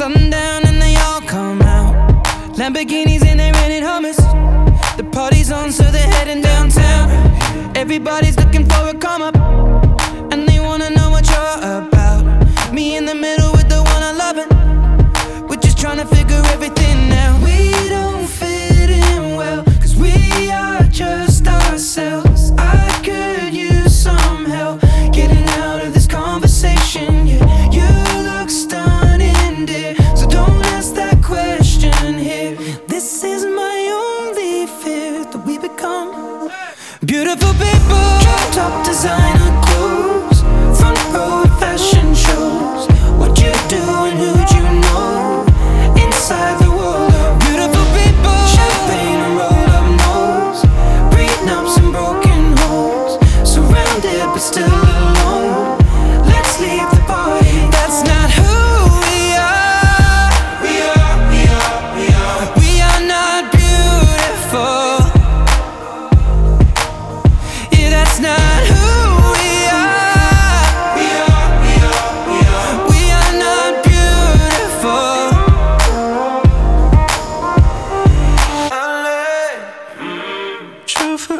sundown and they all come out. Lamborghinis and they're in Hummers. The party's on, so they're heading downtown. Everybody's looking for a come up. Beautiful people. Top designer clothes, front row fashion shows. What you do and who'd you know? Inside the world of beautiful people. Champagne and roll up nose, prenups and broken homes. Surrounded but still alone. Let's leave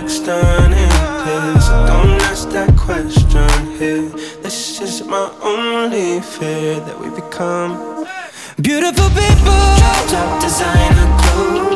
Look stunning, please. Don't ask that question here. This is my only fear that we become. Beautiful people. Top designer clothes,